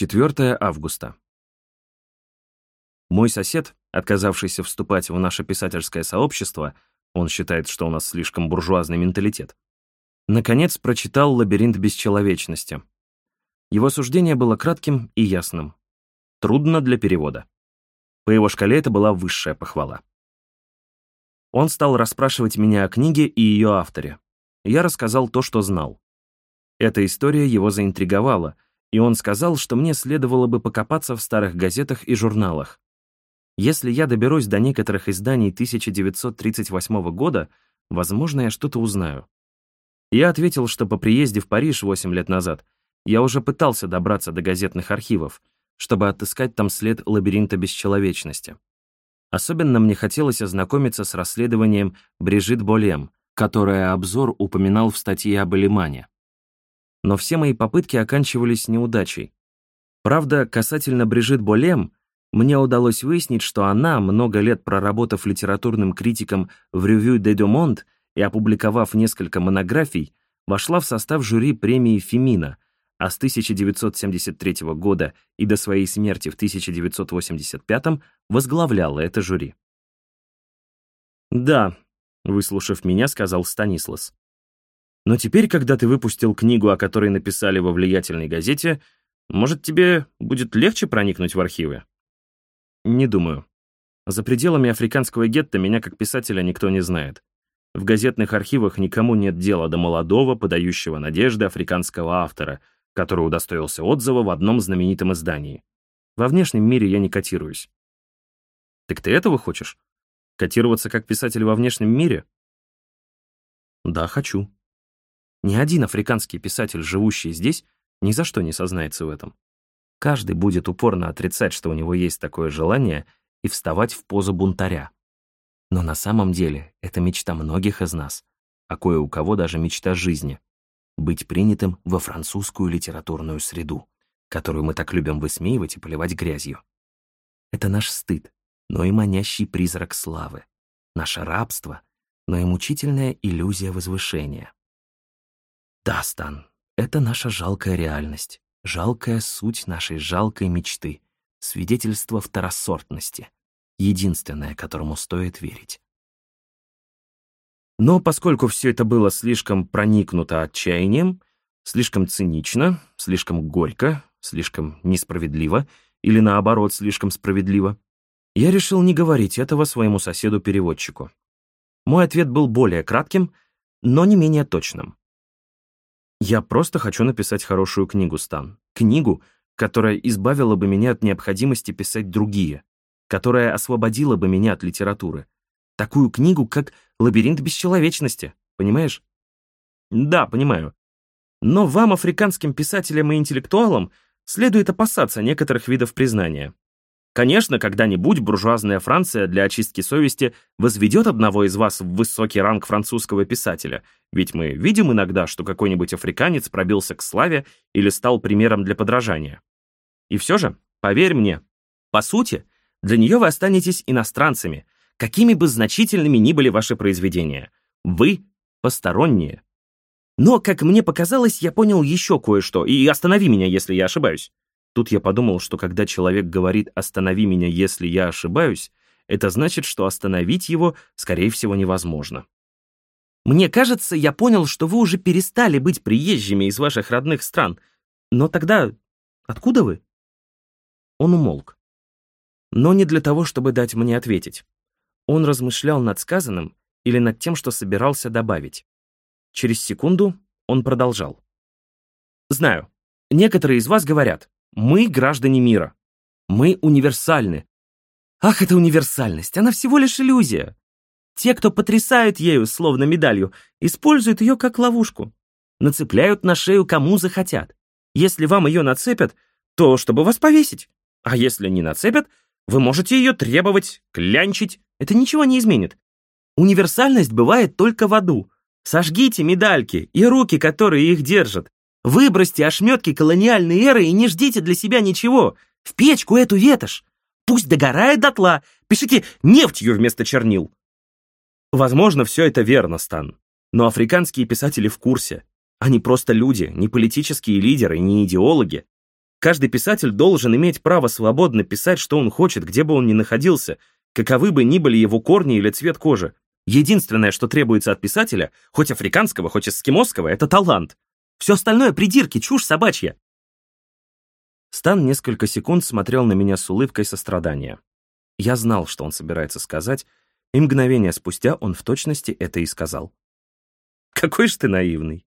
4 августа. Мой сосед, отказавшийся вступать в наше писательское сообщество, он считает, что у нас слишком буржуазный менталитет, наконец прочитал «Лабиринт бесчеловечности». Его суждение было кратким и ясным. Трудно для перевода. По его шкале это была высшая похвала. Он стал расспрашивать меня о книге и ее авторе. Я рассказал то, что знал. Эта история его заинтриговала, и он сказал, что мне следовало бы покопаться в старых газетах и журналах. Если я доберусь до некоторых изданий 1938 года, возможно, я что-то узнаю. Я ответил, что по приезде в Париж 8 лет назад я уже пытался добраться до газетных архивов, чтобы отыскать там след лабиринта бесчеловечности. Особенно мне хотелось ознакомиться с расследованием Брижит Болем, которое обзор упоминал в статье об Элимане. Но все мои попытки оканчивались неудачей. Правда, касательно Брижит Болем, мне удалось выяснить, что она, много лет проработав литературным критиком в «Revue de Deux и опубликовав несколько монографий, вошла в состав жюри премии «Фемина», а с 1973 года и до своей смерти в 1985 возглавляла это жюри. «Да», — выслушав меня, сказал Станислас. «Но теперь, когда ты выпустил книгу, о которой написали во влиятельной газете, может, тебе будет легче проникнуть в архивы?» «Не думаю. За пределами африканского гетто меня как писателя никто не знает. В газетных архивах никому нет дела до молодого, подающего надежды африканского автора — который удостоился отзыва в одном знаменитом издании. Во внешнем мире я не котируюсь. Так ты этого хочешь? Котироваться как писатель во внешнем мире? Да, хочу. Ни один африканский писатель, живущий здесь, ни за что не сознается в этом. Каждый будет упорно отрицать, что у него есть такое желание, и вставать в позу бунтаря. Но на самом деле это мечта многих из нас, а кое у кого даже мечта жизни быть принятым во французскую литературную среду, которую мы так любим высмеивать и поливать грязью. Это наш стыд, но и манящий призрак славы, наше рабство, но и мучительная иллюзия возвышения. Да, Стан, это наша жалкая реальность, жалкая суть нашей жалкой мечты, свидетельство второсортности, единственное, которому стоит верить. Но поскольку все это было слишком проникнуто отчаянием, слишком цинично, слишком горько, слишком несправедливо или, наоборот, слишком справедливо, я решил не говорить этого своему соседу-переводчику. Мой ответ был более кратким, но не менее точным. Я просто хочу написать хорошую книгу, Стан. Книгу, которая избавила бы меня от необходимости писать другие, которая освободила бы меня от литературы, Такую книгу, как «Лабиринт бесчеловечности», понимаешь? Да, понимаю. Но вам, африканским писателям и интеллектуалам, следует опасаться некоторых видов признания. Конечно, когда-нибудь буржуазная Франция для очистки совести возведет одного из вас в высокий ранг французского писателя, ведь мы видим иногда, что какой-нибудь африканец пробился к славе или стал примером для подражания. И все же, поверь мне, по сути, для нее вы останетесь иностранцами, какими бы значительными ни были ваши произведения. Вы посторонние. Но, как мне показалось, я понял еще кое-что, и останови меня, если я ошибаюсь. Тут я подумал, что когда человек говорит «останови меня, если я ошибаюсь», это значит, что остановить его, скорее всего, невозможно. Мне кажется, я понял, что вы уже перестали быть приезжими из ваших родных стран. Но тогда откуда вы? Он умолк. Но не для того, чтобы дать мне ответить. Он размышлял над сказанным или над тем, что собирался добавить. Через секунду он продолжал. «Знаю, некоторые из вас говорят, мы граждане мира. Мы универсальны. Ах, эта универсальность, она всего лишь иллюзия. Те, кто потрясают ею, словно медалью, используют ее как ловушку. Нацепляют на шею кому захотят. Если вам ее нацепят, то чтобы вас повесить. А если не нацепят, вы можете ее требовать, клянчить, это ничего не изменит. Универсальность бывает только в аду. Сожгите медальки и руки, которые их держат. Выбросьте ошметки колониальной эры и не ждите для себя ничего. В печку эту ветошь. Пусть догорает дотла. Пишите нефтью вместо чернил. Возможно, все это верно, Стан. Но африканские писатели в курсе. Они просто люди, не политические лидеры, не идеологи. Каждый писатель должен иметь право свободно писать, что он хочет, где бы он ни находился, каковы бы ни были его корни или цвет кожи. Единственное, что требуется от писателя, хоть африканского, хоть эскимосского, это талант. Все остальное придирки, чушь собачья. Стан несколько секунд смотрел на меня с улыбкой сострадания. Я знал, что он собирается сказать, и мгновение спустя он в точности это и сказал. «Какой ж ты наивный!»